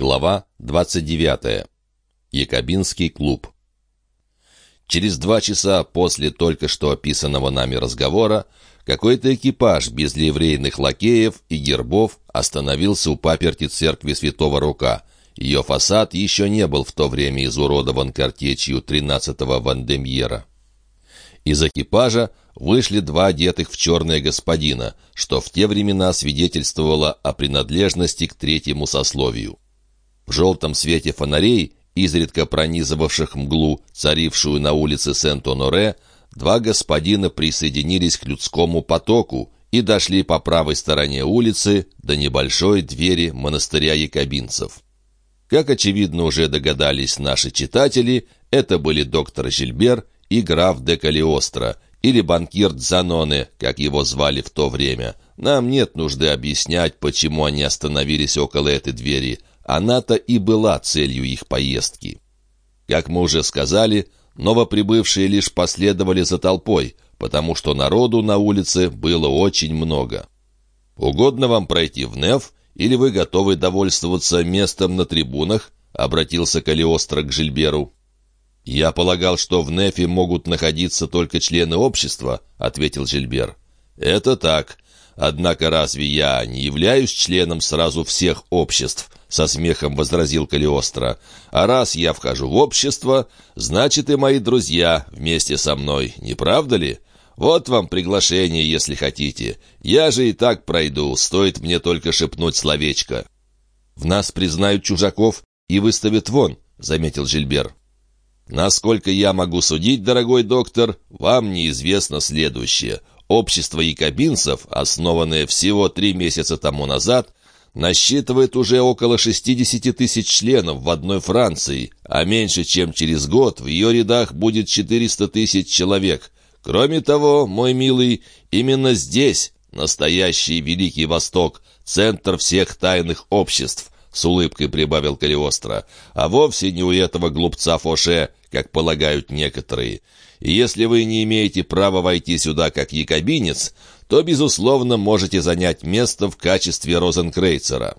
Глава 29. Якобинский клуб. Через два часа после только что описанного нами разговора какой-то экипаж без ливрейных лакеев и гербов остановился у паперти церкви Святого Рука. Ее фасад еще не был в то время изуродован картечью 13-го Вандемьера. Из экипажа вышли два одетых в черное господина, что в те времена свидетельствовало о принадлежности к третьему сословию. В желтом свете фонарей, изредка пронизывавших мглу, царившую на улице Сент-Оноре, два господина присоединились к людскому потоку и дошли по правой стороне улицы до небольшой двери монастыря якобинцев. Как, очевидно, уже догадались наши читатели, это были доктор Жильбер и граф де Калиостро, или банкир Дзаноне, как его звали в то время. Нам нет нужды объяснять, почему они остановились около этой двери – она-то и была целью их поездки. Как мы уже сказали, новоприбывшие лишь последовали за толпой, потому что народу на улице было очень много. «Угодно вам пройти в Неф, или вы готовы довольствоваться местом на трибунах?» — обратился Калиостро к Жильберу. «Я полагал, что в Нефе могут находиться только члены общества», — ответил Жильбер. «Это так. Однако разве я не являюсь членом сразу всех обществ?» — со смехом возразил Калиостро. «А раз я вхожу в общество, значит и мои друзья вместе со мной, не правда ли? Вот вам приглашение, если хотите. Я же и так пройду, стоит мне только шепнуть словечко». «В нас признают чужаков и выставят вон», — заметил Жильбер. «Насколько я могу судить, дорогой доктор, вам неизвестно следующее. Общество якобинцев, основанное всего три месяца тому назад, насчитывает уже около 60 тысяч членов в одной Франции, а меньше чем через год в ее рядах будет 400 тысяч человек. Кроме того, мой милый, именно здесь настоящий Великий Восток, центр всех тайных обществ, с улыбкой прибавил Калиостро, а вовсе не у этого глупца Фоше, как полагают некоторые. Если вы не имеете права войти сюда как якобинец, то, безусловно, можете занять место в качестве розенкрейцера».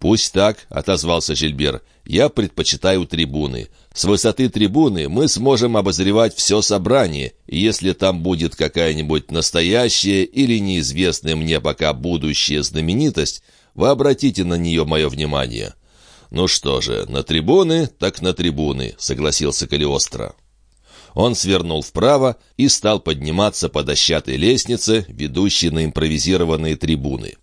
«Пусть так», — отозвался Жильбер. «Я предпочитаю трибуны. С высоты трибуны мы сможем обозревать все собрание, если там будет какая-нибудь настоящая или неизвестная мне пока будущая знаменитость, вы обратите на нее мое внимание». «Ну что же, на трибуны, так на трибуны», — согласился Калиостро. Он свернул вправо и стал подниматься по дощатой лестнице, ведущей на импровизированные трибуны.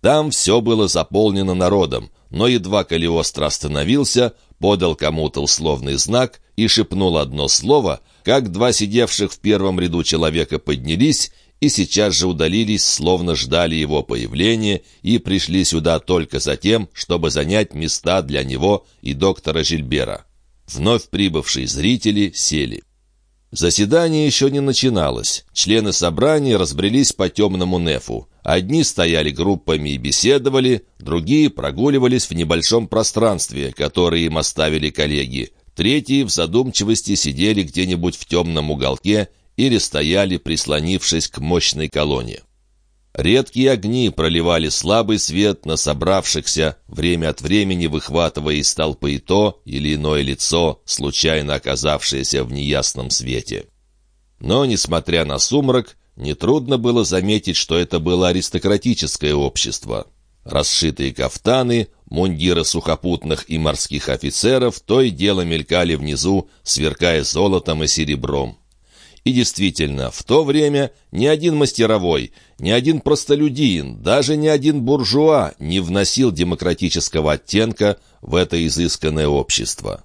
Там все было заполнено народом, но едва Калиостро остановился, подал кому-то условный знак и шепнул одно слово, как два сидевших в первом ряду человека поднялись и сейчас же удалились, словно ждали его появления и пришли сюда только за тем, чтобы занять места для него и доктора Жильбера. Вновь прибывшие зрители сели. Заседание еще не начиналось. Члены собрания разбрелись по темному нефу. Одни стояли группами и беседовали, другие прогуливались в небольшом пространстве, которое им оставили коллеги. Третьи в задумчивости сидели где-нибудь в темном уголке или стояли, прислонившись к мощной колонне. Редкие огни проливали слабый свет на собравшихся, время от времени выхватывая из толпы то или иное лицо, случайно оказавшееся в неясном свете. Но, несмотря на сумрак, нетрудно было заметить, что это было аристократическое общество. Расшитые кафтаны, мундиры сухопутных и морских офицеров то и дело мелькали внизу, сверкая золотом и серебром. И действительно, в то время ни один мастеровой, ни один простолюдин, даже ни один буржуа не вносил демократического оттенка в это изысканное общество.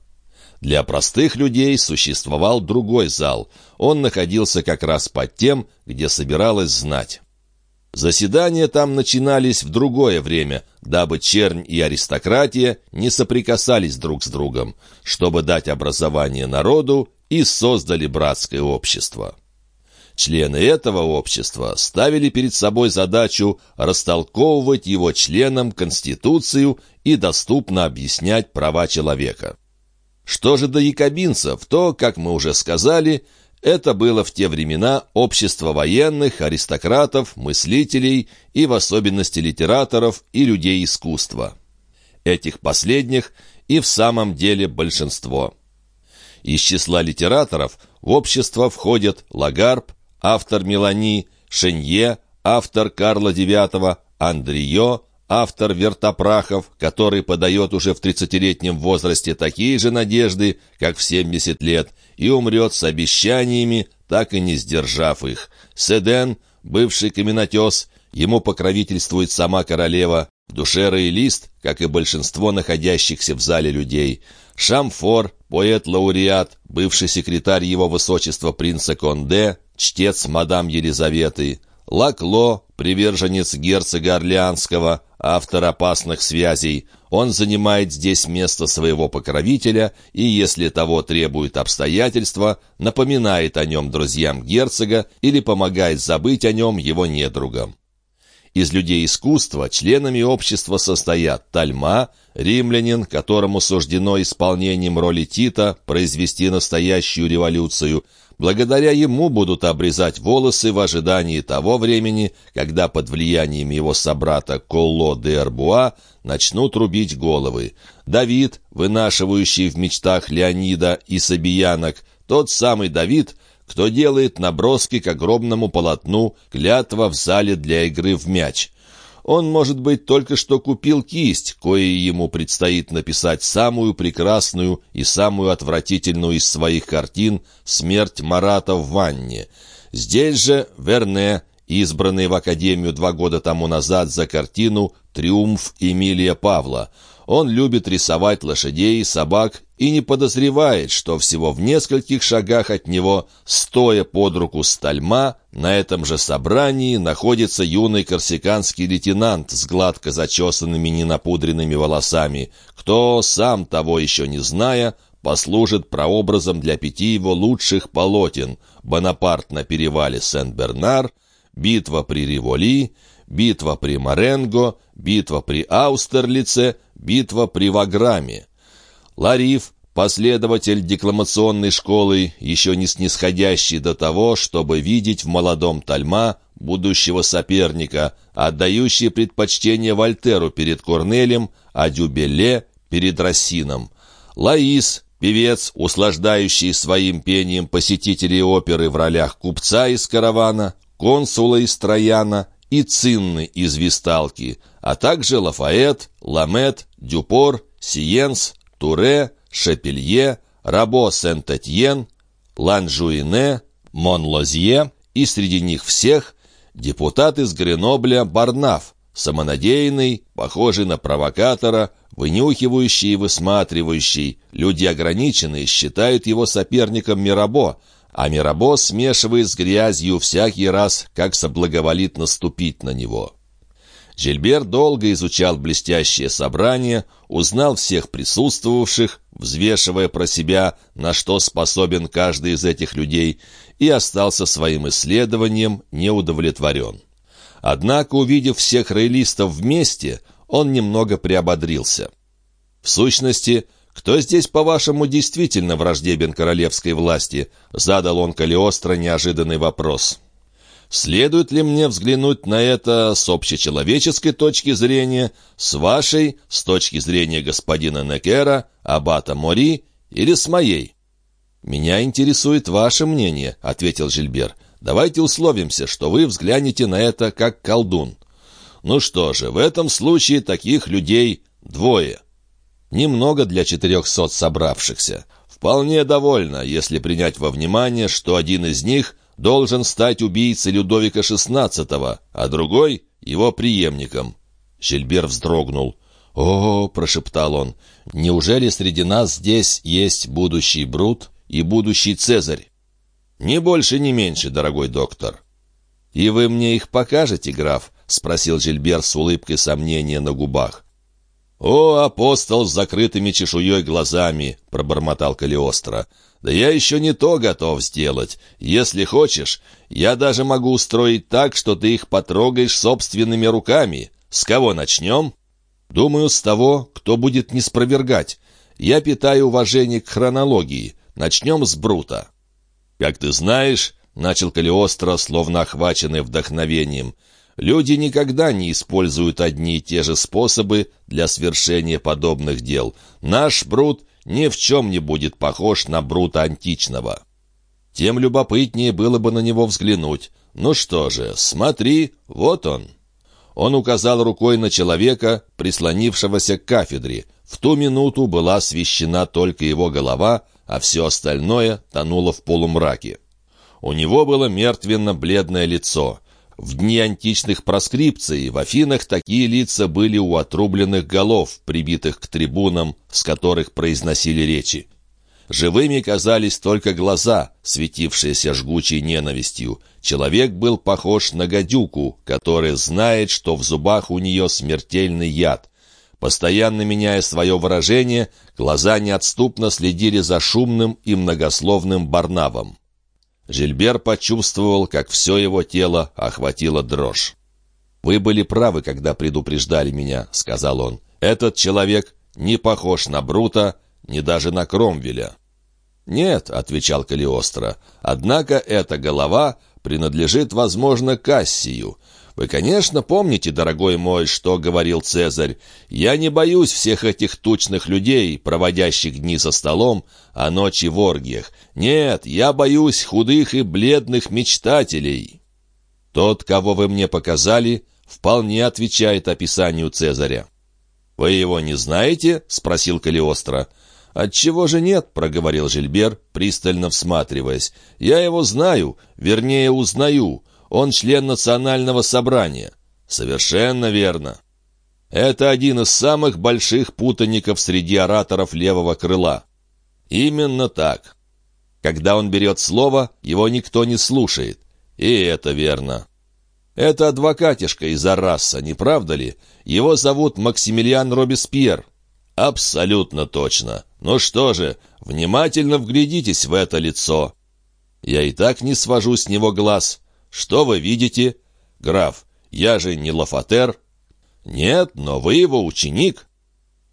Для простых людей существовал другой зал. Он находился как раз под тем, где собиралась знать. Заседания там начинались в другое время, дабы чернь и аристократия не соприкасались друг с другом, чтобы дать образование народу и создали братское общество. Члены этого общества ставили перед собой задачу растолковывать его членам Конституцию и доступно объяснять права человека. Что же до якобинцев, то, как мы уже сказали, это было в те времена общество военных, аристократов, мыслителей и в особенности литераторов и людей искусства. этих последних и в самом деле большинство. Из числа литераторов в общество входят Лагарб, автор Мелани, Шенье, автор Карла IX, Андрио, автор «Вертопрахов», который подает уже в 30-летнем возрасте такие же надежды, как в 70 лет, и умрет с обещаниями, так и не сдержав их. Седен, бывший каменотес, ему покровительствует сама королева, в душе роялист, как и большинство находящихся в зале людей. Шамфор, поэт-лауреат, бывший секретарь его высочества принца Конде, чтец мадам Елизаветы. Лакло, приверженец герцога Орлеанского, автор опасных связей. Он занимает здесь место своего покровителя и, если того требует обстоятельства, напоминает о нем друзьям герцога или помогает забыть о нем его недругам. Из людей искусства членами общества состоят Тальма, римлянин, которому суждено исполнением роли Тита произвести настоящую революцию. Благодаря ему будут обрезать волосы в ожидании того времени, когда под влиянием его собрата Колло де Арбуа начнут рубить головы. Давид, вынашивающий в мечтах Леонида и Сабиянок, тот самый Давид, кто делает наброски к огромному полотну «Клятва в зале для игры в мяч». Он, может быть, только что купил кисть, кое ему предстоит написать самую прекрасную и самую отвратительную из своих картин «Смерть Марата в ванне». Здесь же Верне, избранный в Академию два года тому назад за картину «Триумф Эмилия Павла». Он любит рисовать лошадей, собак и не подозревает, что всего в нескольких шагах от него, стоя под руку стальма, на этом же собрании находится юный корсиканский лейтенант с гладко зачесанными ненапудренными волосами, кто, сам того еще не зная, послужит прообразом для пяти его лучших полотен «Бонапарт на перевале Сен-Бернар», «Битва при Риволи», «Битва при Маренго», «Битва при Аустерлице», Битва при Ваграме. Лариф, последователь декламационной школы, еще не снисходящий до того, чтобы видеть в молодом Тальма будущего соперника, отдающий предпочтение Вольтеру перед Корнелем, а Дюбеле перед Рассином. Лаис, певец, услаждающий своим пением посетителей оперы в ролях купца из каравана, консула из Трояна и Цинны из Висталки, а также Лафает, Ламет, Дюпор, Сиенс, Туре, Шепелье, Рабо Сент-Этьен, Ланжуине, Монлозье и среди них всех депутат из Гренобля Барнаф, самонадеянный, похожий на провокатора, вынюхивающий и высматривающий. Люди ограниченные считают его соперником Мирабо, а Мирабо смешивает с грязью всякий раз, как соблаговолит наступить на него. Жильбер долго изучал блестящее собрание, узнал всех присутствовавших, взвешивая про себя, на что способен каждый из этих людей, и остался своим исследованием неудовлетворен. Однако, увидев всех рейлистов вместе, он немного приободрился. В сущности, «Кто здесь, по-вашему, действительно враждебен королевской власти?» — задал он Калиостро неожиданный вопрос. «Следует ли мне взглянуть на это с общечеловеческой точки зрения, с вашей, с точки зрения господина Некера, аббата Мори, или с моей?» «Меня интересует ваше мнение», — ответил Жильбер. «Давайте условимся, что вы взглянете на это как колдун». «Ну что же, в этом случае таких людей двое». Немного для четырехсот собравшихся. Вполне довольно, если принять во внимание, что один из них должен стать убийцей Людовика XVI, а другой — его преемником. Жильбер вздрогнул. «О, — прошептал он, — неужели среди нас здесь есть будущий Брут и будущий Цезарь?» «Ни больше, ни меньше, дорогой доктор». «И вы мне их покажете, граф?» — спросил Жильбер с улыбкой сомнения на губах. «О, апостол с закрытыми чешуей глазами!» — пробормотал Калиостро. «Да я еще не то готов сделать. Если хочешь, я даже могу устроить так, что ты их потрогаешь собственными руками. С кого начнем?» «Думаю, с того, кто будет не спровергать. Я питаю уважение к хронологии. Начнем с Брута». «Как ты знаешь, — начал Калиостро, словно охваченный вдохновением, — Люди никогда не используют одни и те же способы для свершения подобных дел. Наш Брут ни в чем не будет похож на Брута античного. Тем любопытнее было бы на него взглянуть. Ну что же, смотри, вот он. Он указал рукой на человека, прислонившегося к кафедре. В ту минуту была освещена только его голова, а все остальное тонуло в полумраке. У него было мертвенно-бледное лицо. В дни античных проскрипций в Афинах такие лица были у отрубленных голов, прибитых к трибунам, с которых произносили речи. Живыми казались только глаза, светившиеся жгучей ненавистью. Человек был похож на гадюку, которая знает, что в зубах у нее смертельный яд. Постоянно меняя свое выражение, глаза неотступно следили за шумным и многословным Барнавом. Жильбер почувствовал, как все его тело охватило дрожь. «Вы были правы, когда предупреждали меня», — сказал он. «Этот человек не похож на Брута, ни даже на Кромвеля». «Нет», — отвечал Калиостро, — «однако эта голова принадлежит, возможно, Кассию. Вы, конечно, помните, дорогой мой, что говорил Цезарь. Я не боюсь всех этих тучных людей, проводящих дни за столом, а ночи в оргиях. Нет, я боюсь худых и бледных мечтателей. Тот, кого вы мне показали, вполне отвечает описанию Цезаря. «Вы его не знаете?» — спросил Калиостро. «Отчего же нет?» — проговорил Жильбер, пристально всматриваясь. «Я его знаю, вернее, узнаю. Он член национального собрания. Совершенно верно. Это один из самых больших путаников среди ораторов левого крыла. Именно так. Когда он берет слово, его никто не слушает. И это верно. Это адвокатишка из Арраса, не правда ли? Его зовут Максимилиан Робеспьер. Абсолютно точно. Ну что же, внимательно вглядитесь в это лицо. Я и так не свожу с него глаз. «Что вы видите?» «Граф, я же не Лафатер». «Нет, но вы его ученик».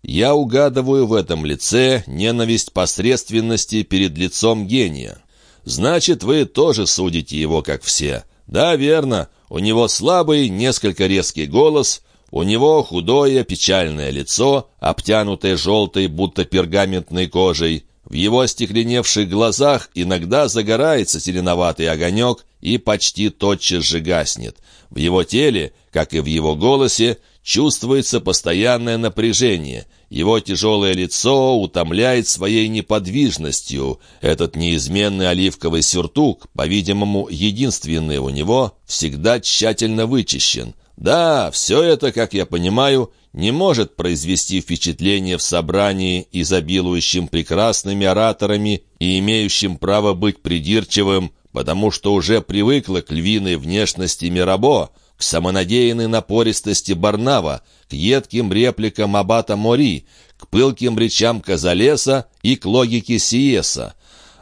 «Я угадываю в этом лице ненависть посредственности перед лицом гения. Значит, вы тоже судите его, как все». «Да, верно. У него слабый, несколько резкий голос, у него худое, печальное лицо, обтянутое желтой, будто пергаментной кожей. В его остекленевших глазах иногда загорается зеленоватый огонек и почти тотчас же гаснет. В его теле, как и в его голосе, чувствуется постоянное напряжение. Его тяжелое лицо утомляет своей неподвижностью. Этот неизменный оливковый сюртук, по-видимому, единственный у него, всегда тщательно вычищен. Да, все это, как я понимаю, не может произвести впечатление в собрании, изобилующем прекрасными ораторами и имеющим право быть придирчивым, потому что уже привыкла к львиной внешности Мирабо, к самонадеянной напористости Барнава, к едким репликам Абата Мори, к пылким речам Казалеса и к логике Сиеса.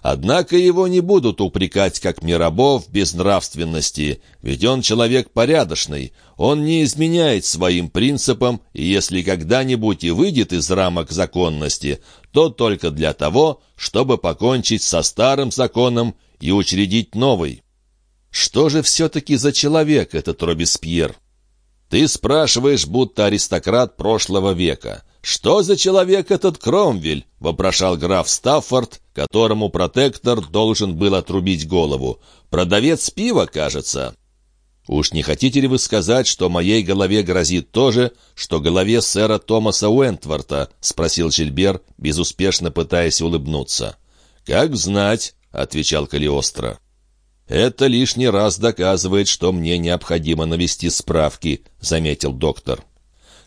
Однако его не будут упрекать как Мирабо в безнравственности, ведь он человек порядочный, он не изменяет своим принципам, и если когда-нибудь и выйдет из рамок законности, то только для того, чтобы покончить со старым законом и учредить новый. Что же все-таки за человек этот Робеспьер? Ты спрашиваешь, будто аристократ прошлого века. «Что за человек этот Кромвель?» — вопрошал граф Стаффорд, которому протектор должен был отрубить голову. «Продавец пива, кажется». «Уж не хотите ли вы сказать, что моей голове грозит то же, что голове сэра Томаса Уэнтворта?» — спросил Жильбер, безуспешно пытаясь улыбнуться. «Как знать», — отвечал Калиостро. «Это лишний раз доказывает, что мне необходимо навести справки», — заметил доктор.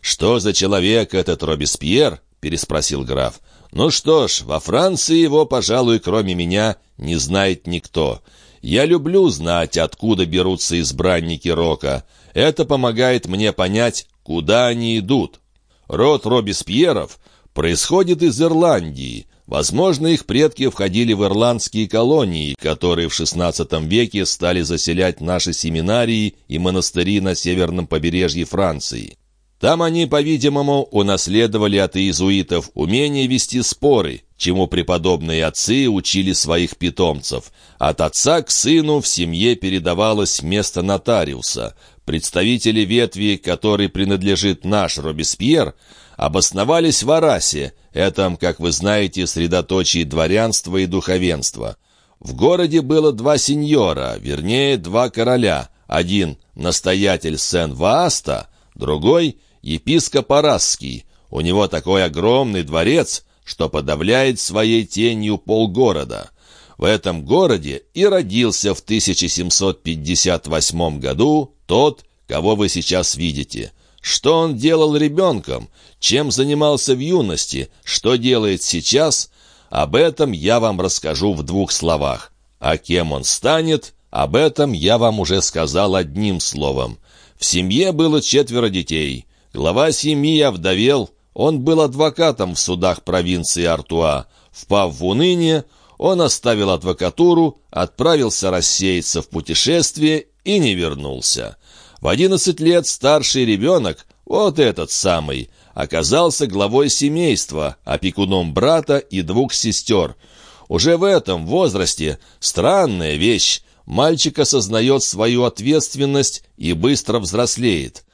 «Что за человек этот Робеспьер?» — переспросил граф. «Ну что ж, во Франции его, пожалуй, кроме меня, не знает никто. Я люблю знать, откуда берутся избранники рока. Это помогает мне понять, куда они идут. Род Робеспьеров происходит из Ирландии. Возможно, их предки входили в ирландские колонии, которые в XVI веке стали заселять наши семинарии и монастыри на северном побережье Франции. Там они, по-видимому, унаследовали от иезуитов умение вести споры, чему преподобные отцы учили своих питомцев. От отца к сыну в семье передавалось место нотариуса. Представители ветви, которой принадлежит наш Робеспьер, обосновались в Арасе, этом, как вы знаете, средоточии дворянства и духовенства. В городе было два сеньора, вернее, два короля. Один — настоятель Сен-Вааста, другой — епископ Арасский. У него такой огромный дворец, что подавляет своей тенью полгорода. В этом городе и родился в 1758 году тот, кого вы сейчас видите. Что он делал ребенком, чем занимался в юности, что делает сейчас, об этом я вам расскажу в двух словах. А кем он станет, об этом я вам уже сказал одним словом. В семье было четверо детей. Глава семьи овдовел, он был адвокатом в судах провинции Артуа. Впав в уныние, он оставил адвокатуру, отправился рассеяться в путешествие и не вернулся. В одиннадцать лет старший ребенок, вот этот самый, оказался главой семейства, опекуном брата и двух сестер. Уже в этом возрасте странная вещь. Мальчик осознает свою ответственность и быстро взрослеет.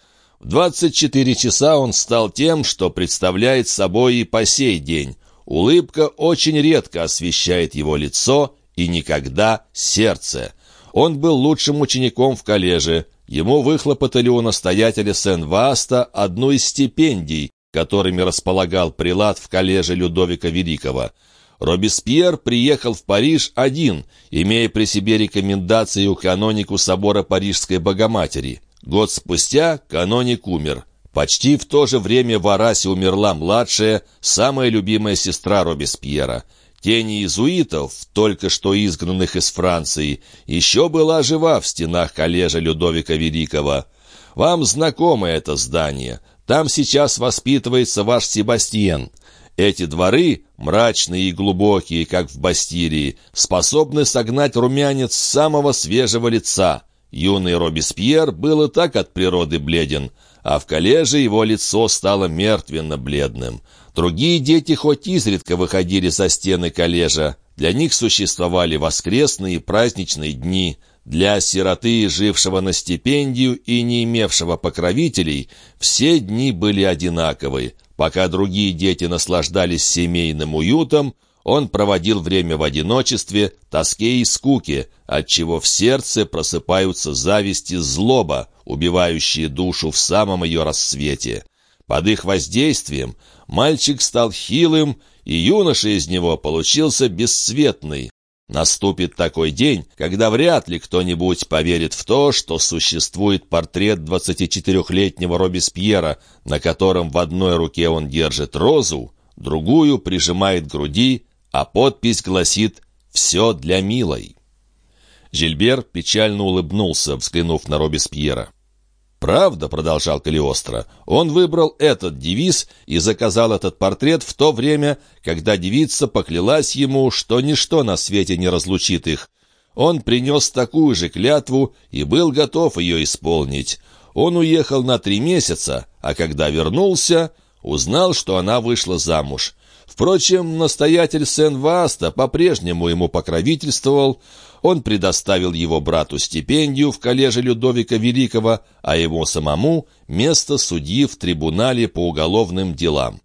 В 24 часа он стал тем, что представляет собой и по сей день. Улыбка очень редко освещает его лицо и никогда сердце. Он был лучшим учеником в коллеже. Ему выхлопотали у настоятеля Сен-Васта одну из стипендий, которыми располагал прилад в коллеже Людовика Великого. Робеспьер приехал в Париж один, имея при себе рекомендацию канонику собора Парижской Богоматери. Год спустя каноник умер. Почти в то же время в Арасе умерла младшая, самая любимая сестра Робеспьера. Тень иезуитов, только что изгнанных из Франции, еще была жива в стенах коллежа Людовика Великого. Вам знакомо это здание. Там сейчас воспитывается ваш Себастьен. Эти дворы, мрачные и глубокие, как в Бастилии, способны согнать румянец самого свежего лица — Юный Робеспьер был и так от природы бледен, а в коллеже его лицо стало мертвенно-бледным. Другие дети хоть изредка выходили за стены коллежа, для них существовали воскресные и праздничные дни. Для сироты, жившего на стипендию и не имевшего покровителей, все дни были одинаковы. Пока другие дети наслаждались семейным уютом, он проводил время в одиночестве, тоске и скуке, отчего в сердце просыпаются зависть и злоба, убивающие душу в самом ее рассвете. Под их воздействием мальчик стал хилым, и юноша из него получился бесцветный. Наступит такой день, когда вряд ли кто-нибудь поверит в то, что существует портрет 24-летнего Робеспьера, на котором в одной руке он держит розу, другую прижимает к груди а подпись гласит «Все для милой». Жильбер печально улыбнулся, взглянув на Робеспьера. «Правда», — продолжал Калиостро, — «он выбрал этот девиз и заказал этот портрет в то время, когда девица поклялась ему, что ничто на свете не разлучит их. Он принес такую же клятву и был готов ее исполнить. Он уехал на три месяца, а когда вернулся, узнал, что она вышла замуж. Впрочем, настоятель Сен-Васта по-прежнему ему покровительствовал, он предоставил его брату стипендию в коллеже Людовика Великого, а ему самому место судьи в трибунале по уголовным делам.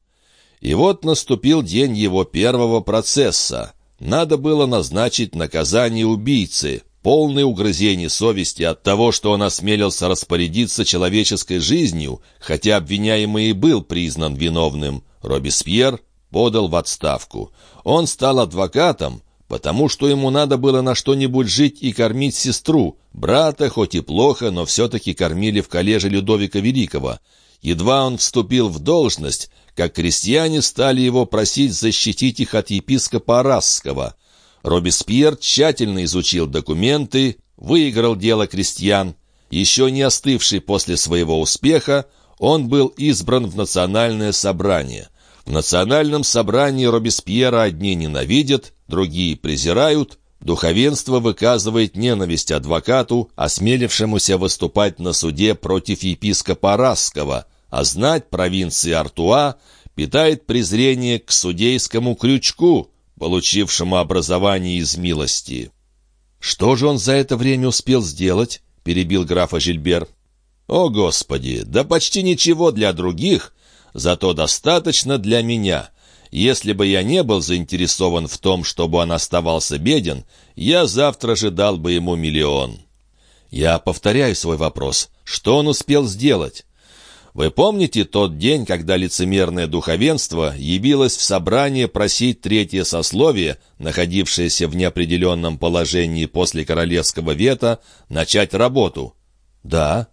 И вот наступил день его первого процесса. Надо было назначить наказание убийцы, полный угрызений совести от того, что он осмелился распорядиться человеческой жизнью, хотя обвиняемый и был признан виновным. Робеспьер подал в отставку. Он стал адвокатом, потому что ему надо было на что-нибудь жить и кормить сестру. Брата, хоть и плохо, но все-таки кормили в коллеже Людовика Великого. Едва он вступил в должность, как крестьяне стали его просить защитить их от епископа Арасского. Робеспьер тщательно изучил документы, выиграл дело крестьян. Еще не остывший после своего успеха, он был избран в национальное собрание – в национальном собрании Робеспьера одни ненавидят, другие презирают, духовенство выказывает ненависть адвокату, осмелившемуся выступать на суде против епископа Расского. а знать провинции Артуа питает презрение к судейскому крючку, получившему образование из милости. «Что же он за это время успел сделать?» — перебил графа Жильбер. «О, Господи, да почти ничего для других, зато достаточно для меня. Если бы я не был заинтересован в том, чтобы он оставался беден, я завтра же дал бы ему миллион». Я повторяю свой вопрос. Что он успел сделать? Вы помните тот день, когда лицемерное духовенство явилось в собрание просить третье сословие, находившееся в неопределенном положении после королевского вета, начать работу? Да.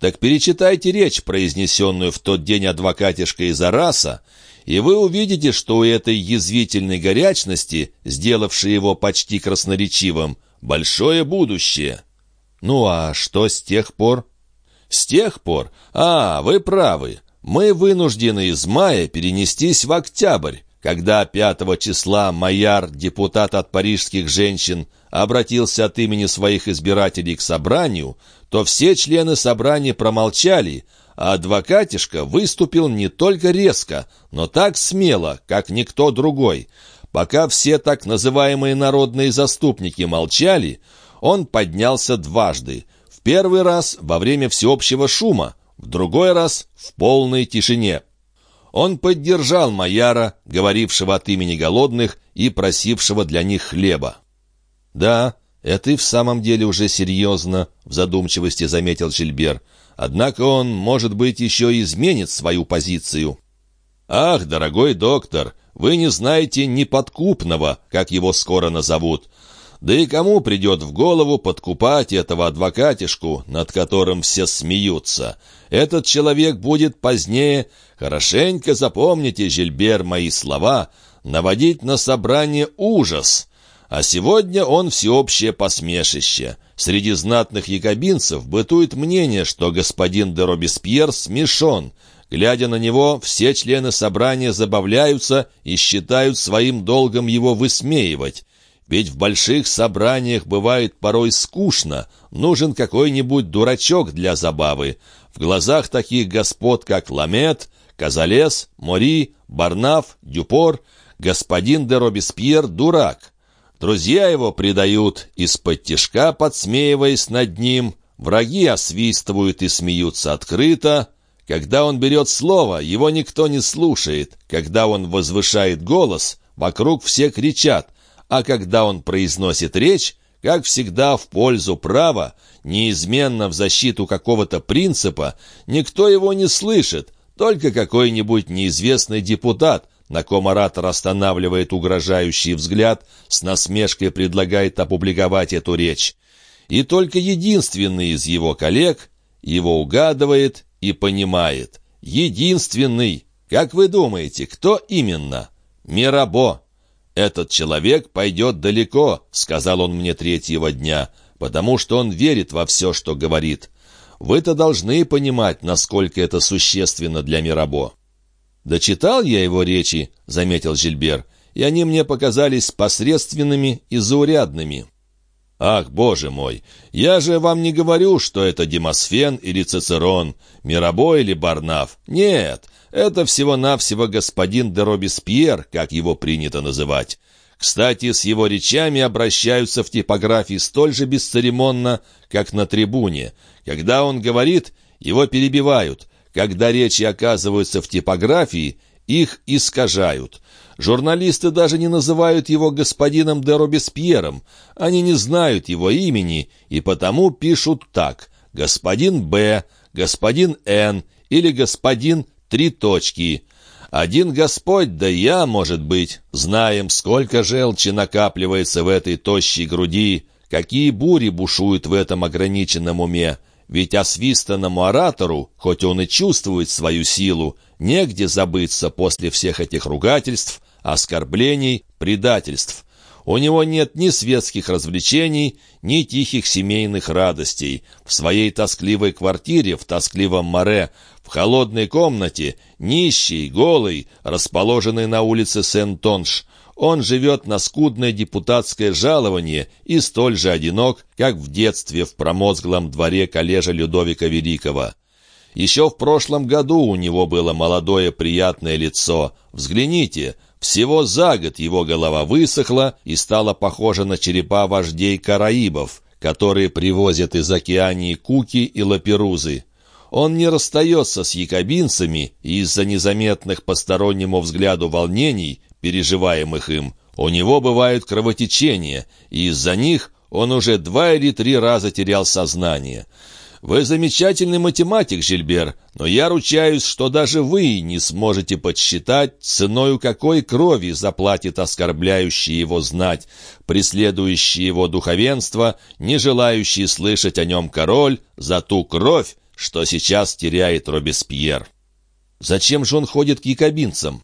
Так перечитайте речь, произнесенную в тот день адвокатишкой из Араса, и вы увидите, что у этой язвительной горячности, сделавшей его почти красноречивым, большое будущее. Ну а что с тех пор? С тех пор? А, вы правы. Мы вынуждены из мая перенестись в октябрь, когда 5 числа Майяр, депутат от парижских женщин, обратился от имени своих избирателей к собранию, то все члены собрания промолчали, а адвокатишка выступил не только резко, но так смело, как никто другой. Пока все так называемые народные заступники молчали, он поднялся дважды. В первый раз во время всеобщего шума, в другой раз в полной тишине. Он поддержал Маяра, говорившего от имени голодных и просившего для них хлеба. «Да, это и в самом деле уже серьезно», — в задумчивости заметил Жильбер. «Однако он, может быть, еще изменит свою позицию». «Ах, дорогой доктор, вы не знаете неподкупного, как его скоро назовут. Да и кому придет в голову подкупать этого адвокатишку, над которым все смеются? Этот человек будет позднее, хорошенько запомните, Жильбер, мои слова, наводить на собрание ужас. А сегодня он всеобщее посмешище. Среди знатных якобинцев бытует мнение, что господин де Робеспьер смешон. Глядя на него, все члены собрания забавляются и считают своим долгом его высмеивать. Ведь в больших собраниях бывает порой скучно, нужен какой-нибудь дурачок для забавы. В глазах таких господ, как Ламет, Казалес, Мори, Барнаф, Дюпор, господин де Робеспьер — дурак. Друзья его предают, из-под тишка подсмеиваясь над ним, враги освистывают и смеются открыто. Когда он берет слово, его никто не слушает. Когда он возвышает голос, вокруг все кричат — а когда он произносит речь, как всегда в пользу права, неизменно в защиту какого-то принципа, никто его не слышит, только какой-нибудь неизвестный депутат, на ком оратор останавливает угрожающий взгляд, с насмешкой предлагает опубликовать эту речь. И только единственный из его коллег его угадывает и понимает. Единственный. Как вы думаете, кто именно? Мирабо. «Этот человек пойдет далеко», — сказал он мне третьего дня, «потому что он верит во все, что говорит. Вы-то должны понимать, насколько это существенно для Мирабо». «Дочитал я его речи», — заметил Жильбер, «и они мне показались посредственными и заурядными». «Ах, боже мой! Я же вам не говорю, что это Демосфен или Цицерон, Мирабо или Барнаф. Нет, это всего-навсего господин де Робеспьер, как его принято называть. Кстати, с его речами обращаются в типографии столь же бесцеремонно, как на трибуне. Когда он говорит, его перебивают. Когда речи оказываются в типографии, их искажают. Журналисты даже не называют его господином де Робеспьером. Они не знают его имени и потому пишут так «господин Б», «господин Н» или «господин три точки. Один Господь, да я, может быть, знаем, сколько желчи накапливается в этой тощей груди, какие бури бушуют в этом ограниченном уме. Ведь освистанному оратору, хоть он и чувствует свою силу, негде забыться после всех этих ругательств, оскорблений, предательств. У него нет ни светских развлечений, ни тихих семейных радостей. В своей тоскливой квартире, в тоскливом море, в холодной комнате, нищий, голый, расположенный на улице Сен-Тонш, он живет на скудное депутатское жалование и столь же одинок, как в детстве в промозглом дворе коллежа Людовика Великого. Еще в прошлом году у него было молодое приятное лицо. Взгляните, всего за год его голова высохла и стала похожа на черепа вождей Караибов, которые привозят из океании куки и лаперузы. Он не расстается с якобинцами, и из-за незаметных постороннему взгляду волнений, переживаемых им, у него бывают кровотечения, и из-за них он уже два или три раза терял сознание. Вы замечательный математик, Жильбер, но я ручаюсь, что даже вы не сможете подсчитать, ценою какой крови заплатит оскорбляющий его знать, преследующий его духовенство, не желающий слышать о нем король, за ту кровь, что сейчас теряет Робеспьер. Зачем же он ходит к якобинцам?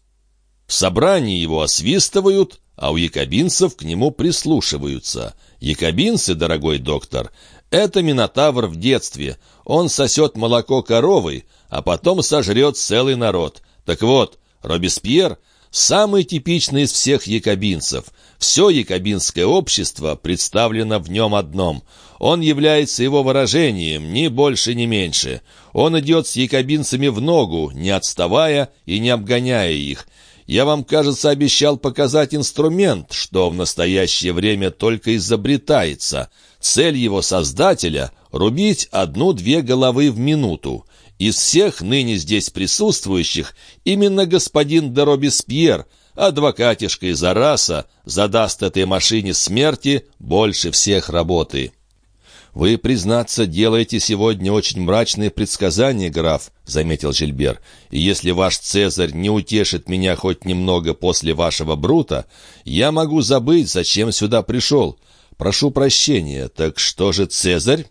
В собрании его освистывают, а у якобинцев к нему прислушиваются. Якобинцы, дорогой доктор, это Минотавр в детстве. Он сосет молоко коровы, а потом сожрет целый народ. Так вот, Робеспьер — самый типичный из всех якобинцев. Все якобинское общество представлено в нем одном. Он является его выражением, ни больше, ни меньше. Он идет с якобинцами в ногу, не отставая и не обгоняя их. Я вам, кажется, обещал показать инструмент, что в настоящее время только изобретается. Цель его создателя — рубить одну-две головы в минуту. Из всех ныне здесь присутствующих именно господин де Робеспьер, адвокатишка из Араса, задаст этой машине смерти больше всех работы. «Вы, признаться, делаете сегодня очень мрачные предсказания, граф», — заметил Жильбер. «И если ваш Цезарь не утешит меня хоть немного после вашего Брута, я могу забыть, зачем сюда пришел. Прошу прощения, так что же Цезарь?»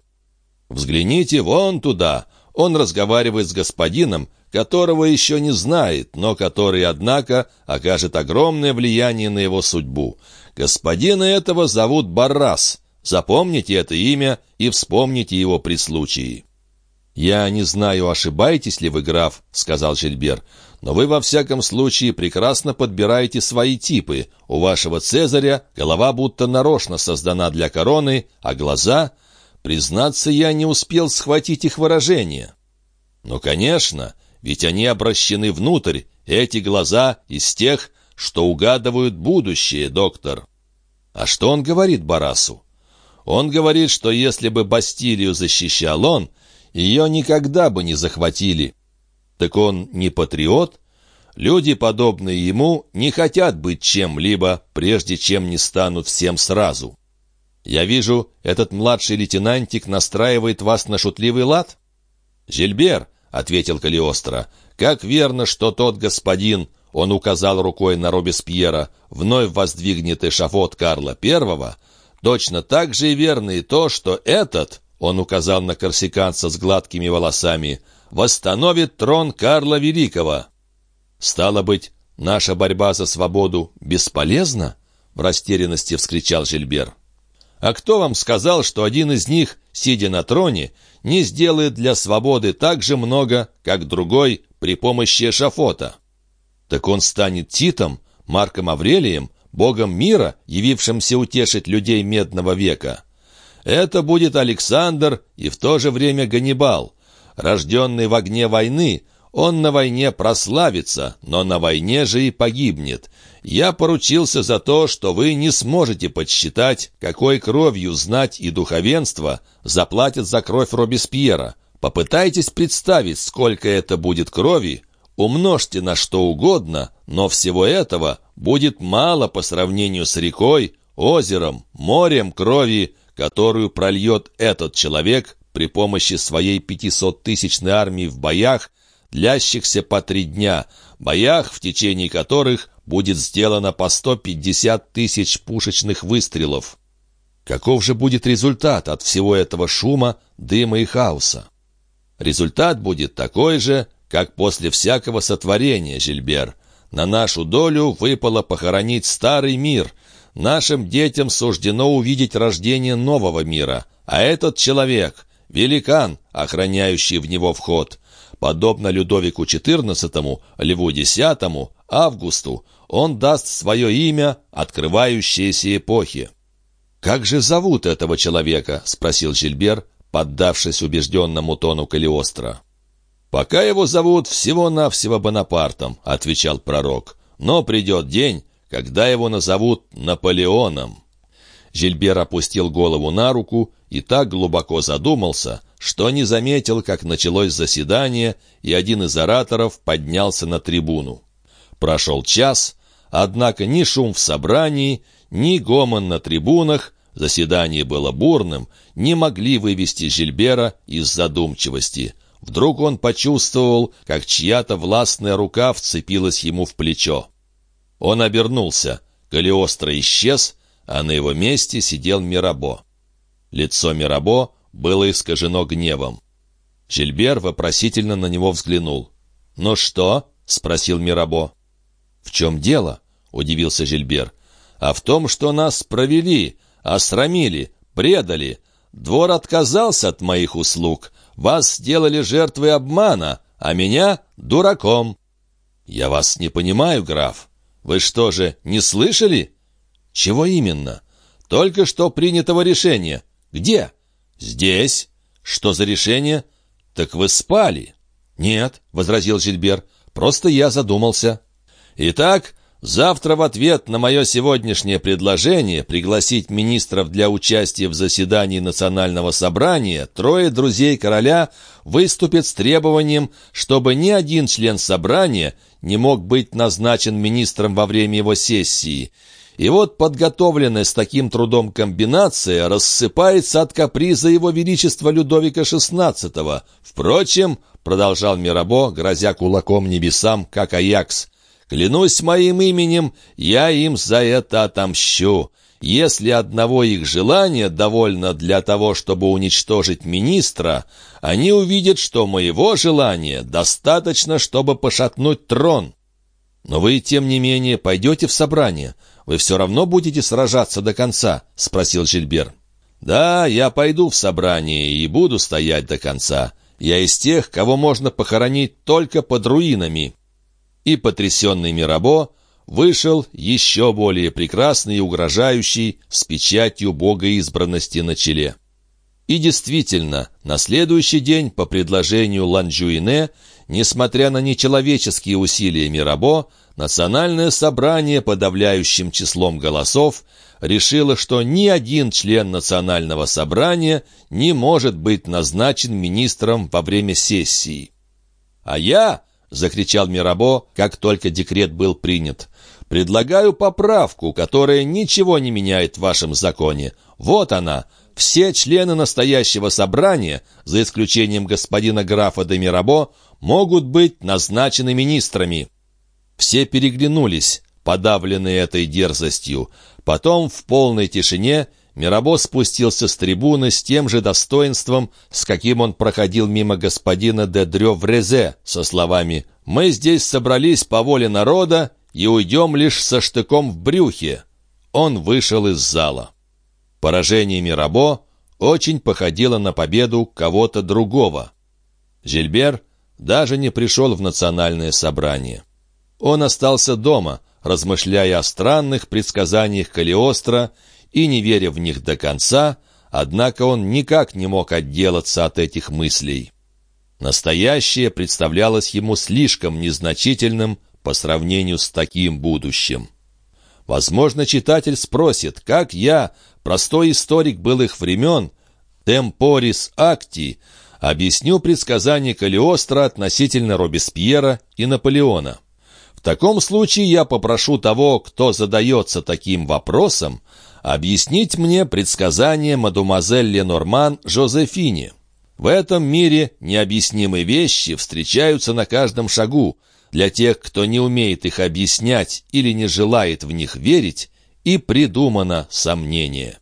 «Взгляните вон туда. Он разговаривает с господином, которого еще не знает, но который, однако, окажет огромное влияние на его судьбу. Господина этого зовут Баррас». Запомните это имя и вспомните его при случае». «Я не знаю, ошибаетесь ли вы, граф», — сказал Жильбер, «но вы во всяком случае прекрасно подбираете свои типы. У вашего Цезаря голова будто нарочно создана для короны, а глаза... Признаться, я не успел схватить их выражение». «Ну, конечно, ведь они обращены внутрь, эти глаза из тех, что угадывают будущее, доктор». «А что он говорит Барасу?» Он говорит, что если бы Бастилию защищал он, ее никогда бы не захватили. Так он не патриот? Люди, подобные ему, не хотят быть чем-либо, прежде чем не станут всем сразу. Я вижу, этот младший лейтенантик настраивает вас на шутливый лад? «Жильбер», — ответил Калиостро, — «как верно, что тот господин, он указал рукой на Робеспьера, вновь воздвигнет эшафот Карла Первого, Точно так же и верно и то, что этот, он указал на корсиканца с гладкими волосами, восстановит трон Карла Великого. Стало быть, наша борьба за свободу бесполезна? В растерянности вскричал Жильбер. А кто вам сказал, что один из них, сидя на троне, не сделает для свободы так же много, как другой при помощи эшафота? Так он станет Титом, Марком Аврелием, богом мира, явившимся утешить людей медного века. Это будет Александр и в то же время Ганнибал. Рожденный в огне войны, он на войне прославится, но на войне же и погибнет. Я поручился за то, что вы не сможете подсчитать, какой кровью знать и духовенство заплатят за кровь Робеспьера. Попытайтесь представить, сколько это будет крови, умножьте на что угодно, но всего этого будет мало по сравнению с рекой, озером, морем крови, которую прольет этот человек при помощи своей пятисоттысячной армии в боях, длящихся по три дня, боях, в течение которых будет сделано по 150 тысяч пушечных выстрелов. Каков же будет результат от всего этого шума, дыма и хаоса? Результат будет такой же, как после всякого сотворения, Жильбер – на нашу долю выпало похоронить старый мир. Нашим детям суждено увидеть рождение нового мира. А этот человек — великан, охраняющий в него вход. Подобно Людовику XIV, Льву X, Августу, он даст свое имя открывающейся эпохи. «Как же зовут этого человека?» — спросил Жильбер, поддавшись убежденному тону Калиостро. «Пока его зовут всего-навсего Бонапартом», — отвечал пророк. «Но придет день, когда его назовут Наполеоном». Жильбер опустил голову на руку и так глубоко задумался, что не заметил, как началось заседание, и один из ораторов поднялся на трибуну. Прошел час, однако ни шум в собрании, ни гомон на трибунах, заседание было бурным, не могли вывести Жильбера из задумчивости. Вдруг он почувствовал, как чья-то властная рука вцепилась ему в плечо. Он обернулся. Калиостро исчез, а на его месте сидел Мирабо. Лицо Мирабо было искажено гневом. Жильбер вопросительно на него взглянул. «Ну что?» — спросил Мирабо. «В чем дело?» — удивился Жильбер. «А в том, что нас провели, осрамили, предали. Двор отказался от моих услуг. Вас сделали жертвой обмана, а меня — дураком». «Я вас не понимаю, граф. Вы что же, не слышали?» «Чего именно?» «Только что принятого решения. Где?» «Здесь». «Что за решение?» «Так вы спали». «Нет», — возразил Жильбер, — «просто я задумался». «Итак, завтра в ответ на мое сегодняшнее предложение пригласить министров для участия в заседании Национального собрания трое друзей короля выступят с требованием, чтобы ни один член собрания не мог быть назначен министром во время его сессии, и вот подготовленная с таким трудом комбинация рассыпается от каприза его величества Людовика XVI. Впрочем, продолжал Мирабо, грозя кулаком небесам, как Аякс, «клянусь моим именем, я им за это отомщу». Если одного их желания довольно для того, чтобы уничтожить министра, они увидят, что моего желания достаточно, чтобы пошатнуть трон. Но вы, тем не менее, пойдете в собрание вы все равно будете сражаться до конца?» — спросил Жильбер. «Да, я пойду в собрание и буду стоять до конца. Я из тех, кого можно похоронить только под руинами». И потрясенный Мирабо вышел еще более прекрасный и угрожающий с печатью богоизбранности на челе. И действительно, на следующий день по предложению Ланжуине, несмотря на нечеловеческие усилия Мирабо, Национальное собрание подавляющим числом голосов решило, что ни один член Национального собрания не может быть назначен министром во время сессии. «А я», — закричал Мирабо, как только декрет был принят, «предлагаю поправку, которая ничего не меняет в вашем законе. Вот она. Все члены настоящего собрания, за исключением господина графа де Мирабо, могут быть назначены министрами». Все переглянулись, подавленные этой дерзостью. Потом в полной тишине Мирабо спустился с трибуны с тем же достоинством, с каким он проходил мимо господина де Дрё в Резе, со словами «Мы здесь собрались по воле народа и уйдем лишь со штыком в брюхе». Он вышел из зала. Поражение Мирабо очень походило на победу кого-то другого. Жильбер даже не пришел в национальное собрание. Он остался дома, размышляя о странных предсказаниях Калиостро и не веря в них до конца, однако он никак не мог отделаться от этих мыслей. Настоящее представлялось ему слишком незначительным по сравнению с таким будущим. Возможно, читатель спросит, как я, простой историк былых времен, темпорис акти, объясню предсказания Калиостро относительно Робеспьера и Наполеона. В таком случае я попрошу того, кто задается таким вопросом, объяснить мне предсказание мадемуазель Ленорман Жозефине. В этом мире необъяснимые вещи встречаются на каждом шагу. Для тех, кто не умеет их объяснять или не желает в них верить, и придумано сомнение.